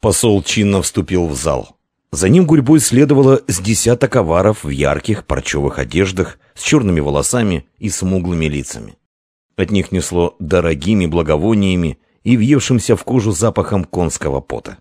Посол чинно вступил в зал. За ним гурьбой следовало с десяток аваров в ярких парчевых одеждах, с черными волосами и смуглыми лицами. От них несло дорогими благовониями и въевшимся в кожу запахом конского пота.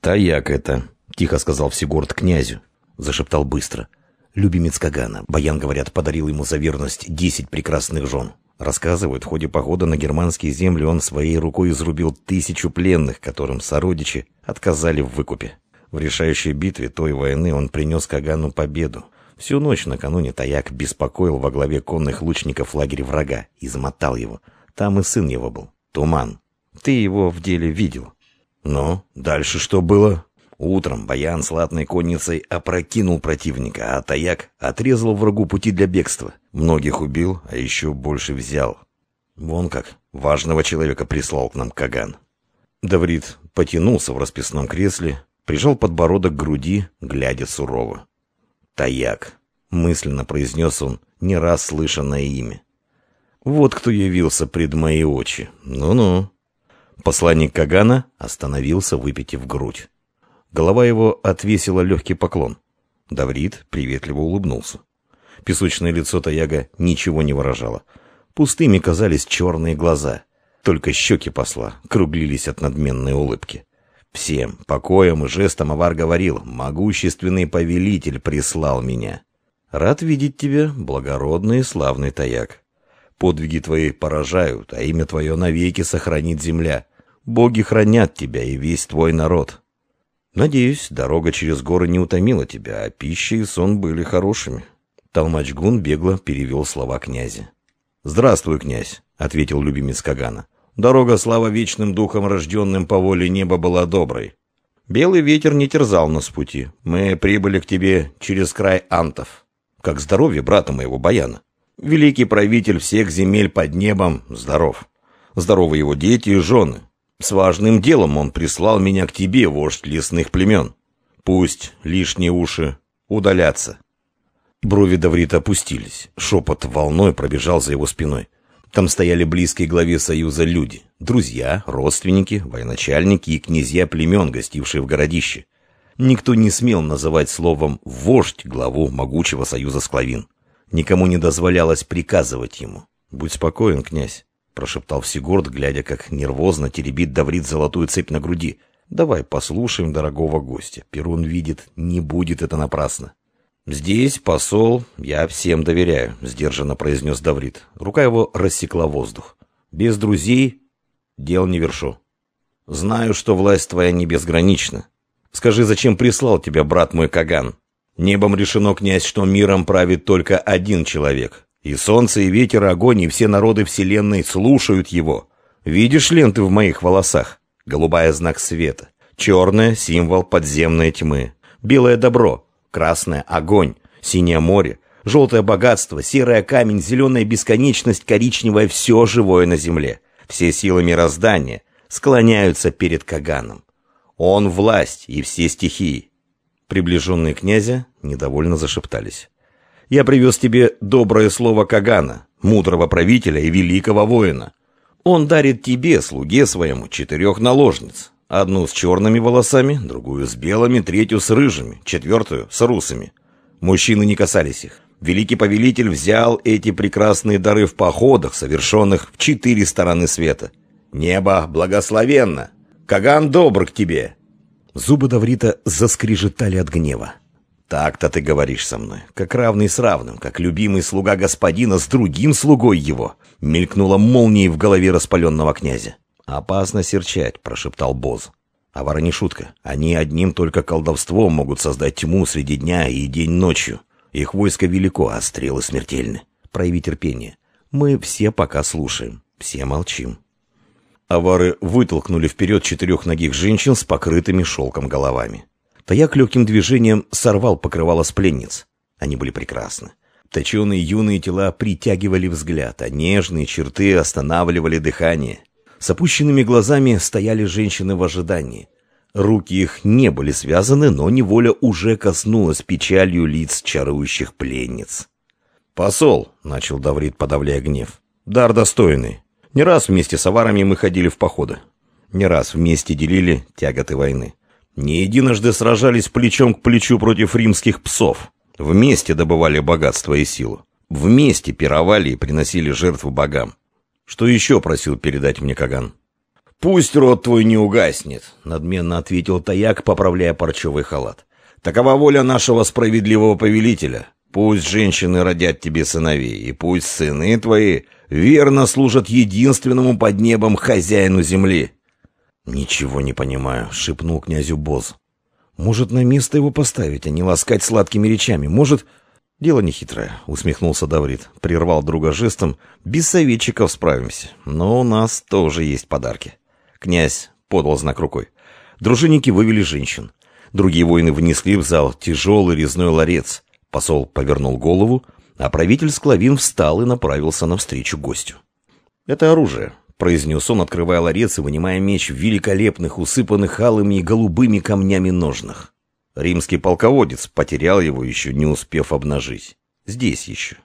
«Таяк это», — тихо сказал Всегород князю, — зашептал быстро. «Любимец Кагана. Баян, говорят, подарил ему за верность десять прекрасных жен. Рассказывают, в ходе похода на германские земли он своей рукой изрубил тысячу пленных, которым сородичи отказали в выкупе. В решающей битве той войны он принес Кагану победу. Всю ночь накануне Таяк беспокоил во главе конных лучников лагерь врага, измотал его. Там и сын его был, Туман. Ты его в деле видел. Ну, дальше что было? Утром Баян с латной конницей опрокинул противника, а Таяк отрезал врагу пути для бегства. Многих убил, а еще больше взял. Вон как важного человека прислал к нам Каган. Даврит потянулся в расписном кресле, прижал подбородок к груди, глядя сурово. «Таяк», — мысленно произнес он, не раз слышанное имя. «Вот кто явился пред мои очи. Ну-ну». Посланник Кагана остановился, выпитив грудь. Голова его отвесила легкий поклон. Даврит приветливо улыбнулся. Песочное лицо Таяга ничего не выражало. Пустыми казались черные глаза. Только щеки посла круглились от надменной улыбки. Всем покоем и жестом Авар говорил, «Могущественный повелитель прислал меня. Рад видеть тебя, благородный и славный Таяк. Подвиги твои поражают, а имя твое навеки сохранит земля. Боги хранят тебя и весь твой народ. Надеюсь, дорога через горы не утомила тебя, а пища и сон были хорошими. Талмачгун бегло перевел слова князя. «Здравствуй, князь», — ответил любимец Кагана. «Дорога, слава вечным духом, рожденным по воле неба, была доброй. Белый ветер не терзал нас пути. Мы прибыли к тебе через край антов. Как здоровье брата моего Баяна. Великий правитель всех земель под небом здоров. Здоровы его дети и жены. С важным делом он прислал меня к тебе, вождь лесных племен. Пусть лишние уши удалятся. Брови Даврита опустились. Шепот волной пробежал за его спиной. Там стояли близкие главе Союза люди. Друзья, родственники, военачальники и князья племен, гостившие в городище. Никто не смел называть словом «вождь» главу могучего Союза Склавин. Никому не дозволялось приказывать ему. «Будь спокоен, князь», — прошептал Всегорд, глядя, как нервозно теребит Даврит золотую цепь на груди. «Давай послушаем дорогого гостя. Перун видит, не будет это напрасно». «Здесь, посол, я всем доверяю», — сдержанно произнес Даврит. Рука его рассекла воздух. «Без друзей дел не вершу. Знаю, что власть твоя не безгранична. Скажи, зачем прислал тебя брат мой Каган? Небом решено, князь, что миром правит только один человек. И солнце, и ветер, и огонь, и все народы вселенной слушают его. Видишь ленты в моих волосах? Голубая — знак света. Черная — символ подземной тьмы. Белое — добро. Красное — огонь, синее море, желтое богатство, серое камень, зеленая бесконечность, коричневое — все живое на земле. Все силы мироздания склоняются перед Каганом. Он власть и все стихии. Приближенные князя недовольно зашептались. «Я привез тебе доброе слово Кагана, мудрого правителя и великого воина. Он дарит тебе, слуге своему, четырех наложниц. Одну с черными волосами, другую с белыми, третью с рыжими, четвертую с русыми. Мужчины не касались их. Великий повелитель взял эти прекрасные дары в походах, совершенных в четыре стороны света. Небо благословенно! Каган добр к тебе!» Зубы Даврита заскрежетали от гнева. «Так-то ты говоришь со мной, как равный с равным, как любимый слуга господина с другим слугой его!» Мелькнула молнией в голове распаленного князя. «Опасно серчать», — прошептал Боз. «Авара не шутка. Они одним только колдовством могут создать тьму среди дня и день ночью. Их войско велико, а стрелы смертельны. Прояви терпение. Мы все пока слушаем, все молчим». Авары вытолкнули вперед четырех ногих женщин с покрытыми шелком головами. Таяк легким движением сорвал покрывало с пленниц. Они были прекрасны. Точеные юные тела притягивали взгляд, а нежные черты останавливали дыхание. С опущенными глазами стояли женщины в ожидании. Руки их не были связаны, но неволя уже коснулась печалью лиц чарующих пленниц. «Посол», — начал Даврит, подавляя гнев, — «дар достойный. Не раз вместе с аварами мы ходили в походы. Не раз вместе делили тяготы войны. Не единожды сражались плечом к плечу против римских псов. Вместе добывали богатство и силу. Вместе пировали и приносили жертву богам. Что еще просил передать мне Каган? «Пусть рот твой не угаснет», — надменно ответил Таяк, поправляя парчевый халат. «Такова воля нашего справедливого повелителя. Пусть женщины родят тебе сыновей, и пусть сыны твои верно служат единственному под небом хозяину земли». «Ничего не понимаю», — шепнул князю Боз. «Может, на место его поставить, а не ласкать сладкими речами? Может...» «Дело нехитрое», — усмехнулся Даврит. Прервал друга жестом. «Без советчиков справимся. Но у нас тоже есть подарки». Князь подал знак рукой. Дружинники вывели женщин. Другие воины внесли в зал тяжелый резной ларец. Посол повернул голову, а правитель Склавин встал и направился навстречу гостю. «Это оружие», — произнес он, открывая ларец и вынимая меч в великолепных, усыпанных алыми и голубыми камнями ножнах. Римский полководец потерял его, еще не успев обнажить. Здесь еще.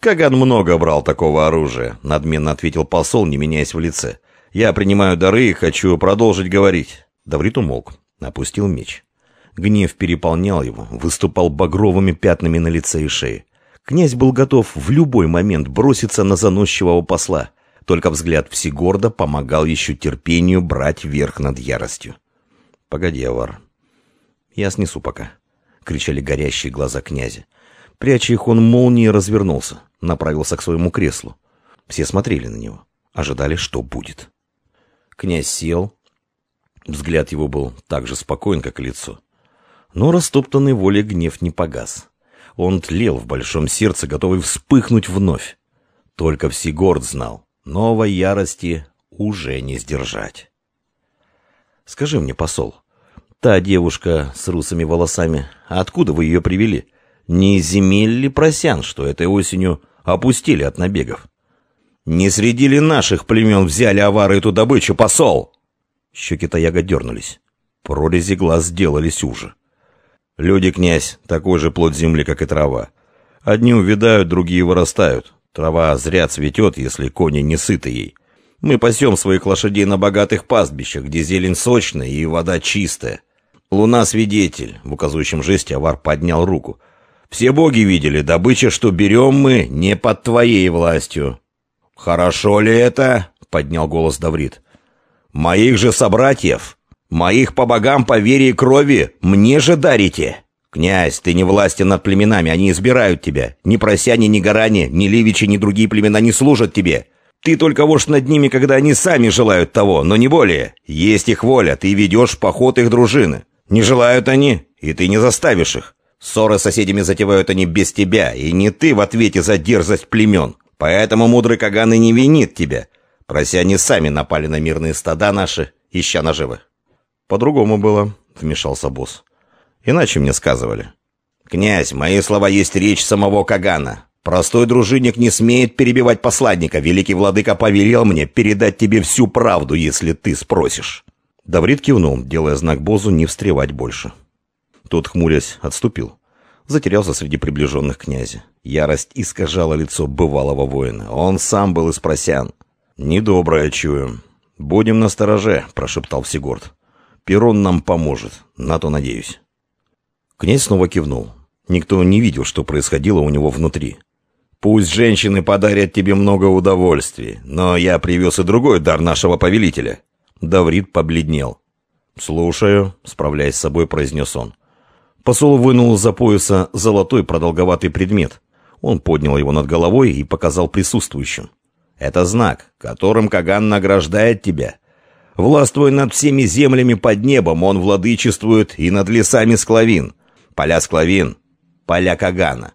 «Каган много брал такого оружия», — надменно ответил посол, не меняясь в лице. «Я принимаю дары и хочу продолжить говорить». Даврит умолк, опустил меч. Гнев переполнял его, выступал багровыми пятнами на лице и шее. Князь был готов в любой момент броситься на заносчивого посла, только взгляд Всегорда помогал еще терпению брать верх над яростью. «Погоди, Авар. Я снесу пока», — кричали горящие глаза князя. Пряча их, он молнией развернулся, направился к своему креслу. Все смотрели на него, ожидали, что будет. Князь сел. Взгляд его был так же спокоен, как лицо. Но растоптанный волей гнев не погас. Он тлел в большом сердце, готовый вспыхнуть вновь. Только Всегорд знал, Новой ярости уже не сдержать. Скажи мне, посол, та девушка с русыми волосами, откуда вы ее привели? Не земель ли просян, что этой осенью опустили от набегов? Не среди ли наших племен взяли авары эту добычу, посол? Щеки Таяга дернулись. Прорези глаз сделались уже. Люди, князь, такой же плод земли, как и трава. Одни увядают, другие вырастают. Трава зря цветет, если кони не сыты ей. Мы пасем своих лошадей на богатых пастбищах, где зелень сочная и вода чистая. Луна свидетель. В указующем жесте Авар поднял руку. Все боги видели, добыча, что берем мы, не под твоей властью. Хорошо ли это? Поднял голос Даврит. Моих же собратьев, моих по богам по вере и крови, мне же дарите. «Князь, ты не властен над племенами, они избирают тебя. Ни просяне, ни горане, ни ливичи, ни другие племена не служат тебе. Ты только вождь над ними, когда они сами желают того, но не более. Есть их воля, ты ведешь поход их дружины. Не желают они, и ты не заставишь их. Ссоры с соседями затевают они без тебя, и не ты в ответе за дерзость племен. Поэтому мудрый Каган и не винит тебя. Просяне сами напали на мирные стада наши, ища наживы». «По-другому было», — вмешался босс. Иначе мне сказывали. «Князь, мои слова есть речь самого Кагана. Простой дружинник не смеет перебивать посланника. Великий владыка повелел мне передать тебе всю правду, если ты спросишь». Даврит кивнул, делая знак Бозу не встревать больше. Тот, хмурясь, отступил. Затерялся среди приближенных князя. Ярость искажала лицо бывалого воина. Он сам был из просян. «Недоброе чую. Будем настороже», — прошептал Всегорд. «Перун нам поможет. На то надеюсь». Князь снова кивнул. Никто не видел, что происходило у него внутри. «Пусть женщины подарят тебе много удовольствий, но я привез и другой дар нашего повелителя». Даврит побледнел. «Слушаю», — справляясь с собой, произнес он. Посол вынул из-за пояса золотой продолговатый предмет. Он поднял его над головой и показал присутствующим. «Это знак, которым Каган награждает тебя. Властвуя над всеми землями под небом, он владычествует и над лесами склавин. Поля склавин, поля Кагана.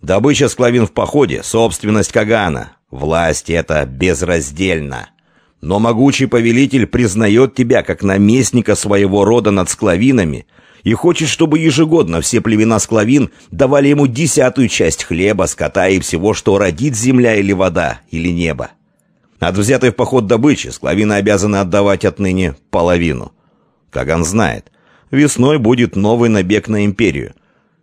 Добыча склавин в походе, собственность Кагана. Власть это безраздельна. Но могучий повелитель признает тебя как наместника своего рода над склавинами и хочет, чтобы ежегодно все племена склавин давали ему десятую часть хлеба, скота и всего, что родит земля или вода, или небо. От взятой в поход добычи склавины обязаны отдавать отныне половину. Каган знает, весной будет новый набег на империю.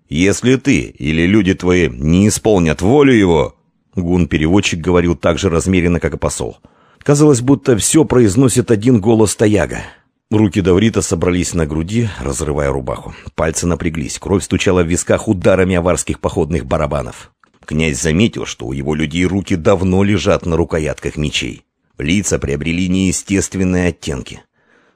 Если ты или люди твои не исполнят волю его...» Гун-переводчик говорил так же размеренно, как и посол. Казалось, будто все произносит один голос Таяга. Руки Даврита собрались на груди, разрывая рубаху. Пальцы напряглись, кровь стучала в висках ударами аварских походных барабанов. Князь заметил, что у его людей руки давно лежат на рукоятках мечей. Лица приобрели неестественные оттенки.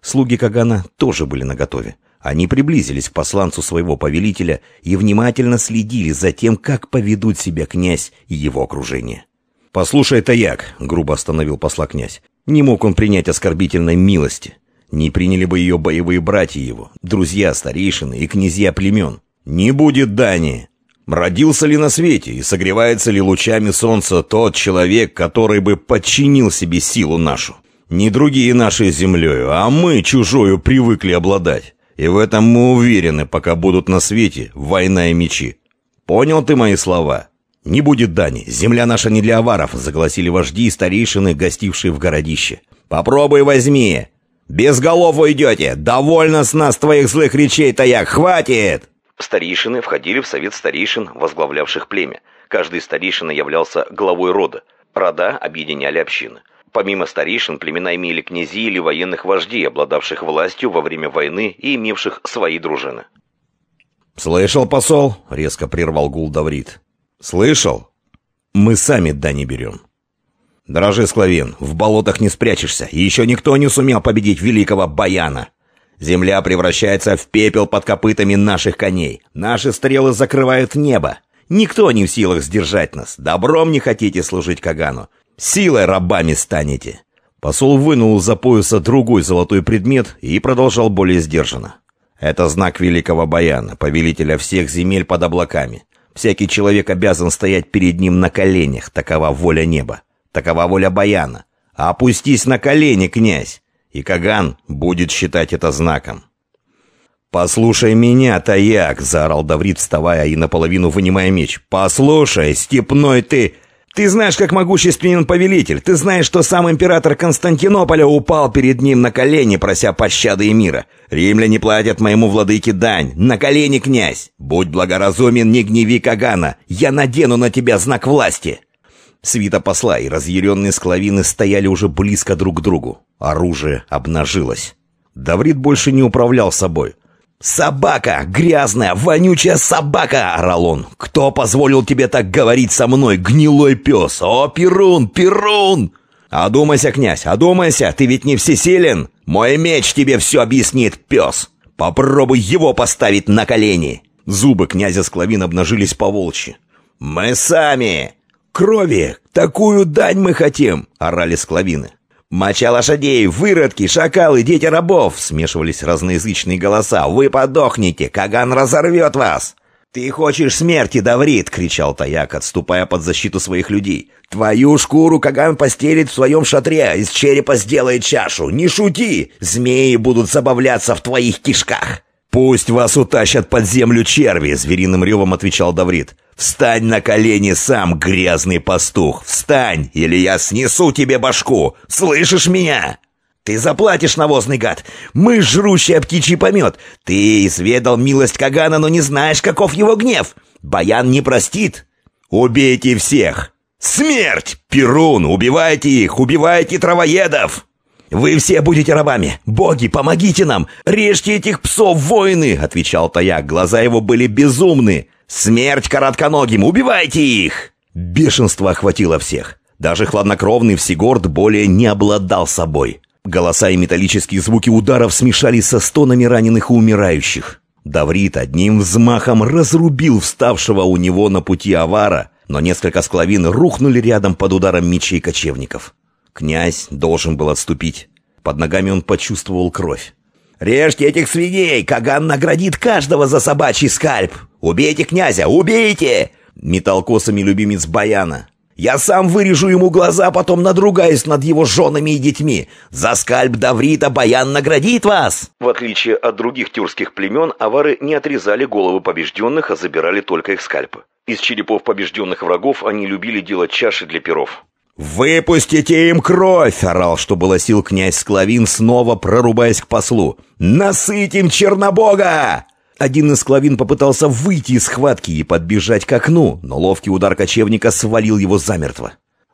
Слуги Кагана тоже были наготове. Они приблизились к посланцу своего повелителя и внимательно следили за тем, как поведут себя князь и его окружение. «Послушай, Таяк», — грубо остановил посла князь, — «не мог он принять оскорбительной милости. Не приняли бы ее боевые братья его, друзья, старейшины и князья племен. Не будет дани. Родился ли на свете и согревается ли лучами солнца тот человек, который бы подчинил себе силу нашу? Не другие нашей землею, а мы чужою привыкли обладать. И в этом мы уверены, пока будут на свете война и мечи. Понял ты мои слова?» «Не будет дани. Земля наша не для аваров», — загласили вожди и старейшины, гостившие в городище. «Попробуй возьми. Без голов уйдете. Довольно с нас твоих злых речей, Таяк. Хватит!» Старейшины входили в совет старейшин, возглавлявших племя. Каждый старейшина являлся главой рода. Рода объединяли общины. Помимо старейшин, племена имели князей или военных вождей, обладавших властью во время войны и имевших свои дружины. «Слышал, посол?» — резко прервал гул Даврит. «Слышал? Мы сами да не берем». «Дрожи, Склавин, в болотах не спрячешься, и еще никто не сумел победить великого Баяна. Земля превращается в пепел под копытами наших коней. Наши стрелы закрывают небо. Никто не в силах сдержать нас. Добром не хотите служить Кагану. Силой рабами станете». Посол вынул из-за пояса другой золотой предмет и продолжал более сдержанно. «Это знак великого Баяна, повелителя всех земель под облаками. Всякий человек обязан стоять перед ним на коленях, такова воля неба, такова воля Баяна. А опустись на колени, князь, и Каган будет считать это знаком. «Послушай меня, Таяк!» — заорал Даврит, вставая и наполовину вынимая меч. «Послушай, степной ты! Ты знаешь, как могущественен повелитель. Ты знаешь, что сам император Константинополя упал перед ним на колени, прося пощады и мира. Римляне платят моему владыке дань. На колени, князь! Будь благоразумен, не гневи Кагана. Я надену на тебя знак власти!» Свита посла и разъяренные склавины стояли уже близко друг к другу. Оружие обнажилось. Даврит больше не управлял собой. «Собака! Грязная, вонючая собака!» — орал он. «Кто позволил тебе так говорить со мной, гнилой пес? О, Перун, Перун!» «Одумайся, князь, одумайся! Ты ведь не всесилен! Мой меч тебе все объяснит, пес! Попробуй его поставить на колени!» Зубы князя Склавин обнажились по волчьи. «Мы сами! Крови! Такую дань мы хотим!» — орали Склавины. «Моча лошадей, выродки, шакалы, дети рабов!» Смешивались разноязычные голоса. «Вы подохнете! Каган разорвет вас!» «Ты хочешь смерти, Даврит!» — кричал Таяк, отступая под защиту своих людей. «Твою шкуру Каган постелит в своем шатре, из черепа сделает чашу! Не шути! Змеи будут забавляться в твоих кишках!» «Пусть вас утащат под землю черви!» — звериным ревом отвечал Даврит. «Встань на колени сам, грязный пастух! Встань, или я снесу тебе башку! Слышишь меня?» «Ты заплатишь, навозный гад! Мы жрущий птичий помет! Ты изведал милость Кагана, но не знаешь, каков его гнев! Баян не простит! Убейте всех! Смерть! Перун! Убивайте их! Убивайте травоедов!» «Вы все будете рабами! Боги, помогите нам! Режьте этих псов, воины!» — отвечал Таяк. Глаза его были безумны. «Смерть коротконогим! Убивайте их!» Бешенство охватило всех. Даже хладнокровный Всегорд более не обладал собой. Голоса и металлические звуки ударов смешались со стонами раненых и умирающих. Даврит одним взмахом разрубил вставшего у него на пути авара, но несколько склавин рухнули рядом под ударом мечей кочевников. Князь должен был отступить. Под ногами он почувствовал кровь. «Режьте этих свиней! Каган наградит каждого за собачий скальп! Убейте князя! Убейте!» Метал косами любимец Баяна. «Я сам вырежу ему глаза, потом надругаюсь над его женами и детьми! За скальп Даврита Баян наградит вас!» В отличие от других тюркских племен, авары не отрезали головы побежденных, а забирали только их скальпы. Из черепов побежденных врагов они любили делать чаши для перов. «Выпустите им кровь!» — орал, что было сил князь Склавин, снова прорубаясь к послу. «Насытим Чернобога!» Один из Клавин попытался выйти из схватки и подбежать к окну, но ловкий удар кочевника свалил его замертво.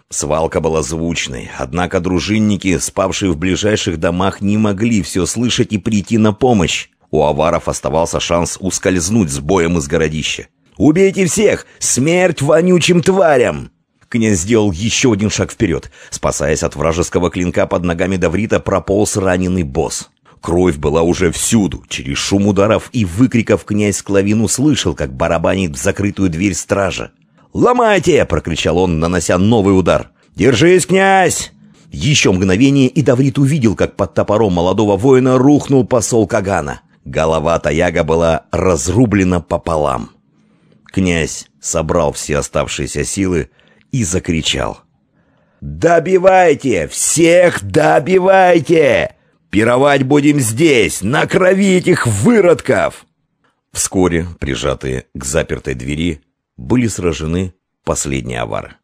Свалка была звучной, однако дружинники, спавшие в ближайших домах, не могли все слышать и прийти на помощь. У аваров оставался шанс ускользнуть с боем из городища. «Убейте всех! Смерть вонючим тварям!» Князь сделал еще один шаг вперед. Спасаясь от вражеского клинка под ногами Даврита, прополз раненый босс. Кровь была уже всюду. Через шум ударов и выкриков князь Клавин услышал, как барабанит в закрытую дверь стража. «Ломайте!» — прокричал он, нанося новый удар. «Держись, князь!» Еще мгновение, и Даврит увидел, как под топором молодого воина рухнул посол Кагана. Голова Таяга была разрублена пополам. Князь собрал все оставшиеся силы и закричал. «Добивайте! Всех добивайте! Пировать будем здесь, на крови этих выродков!» Вскоре, прижатые к запертой двери, были сражены последние авары.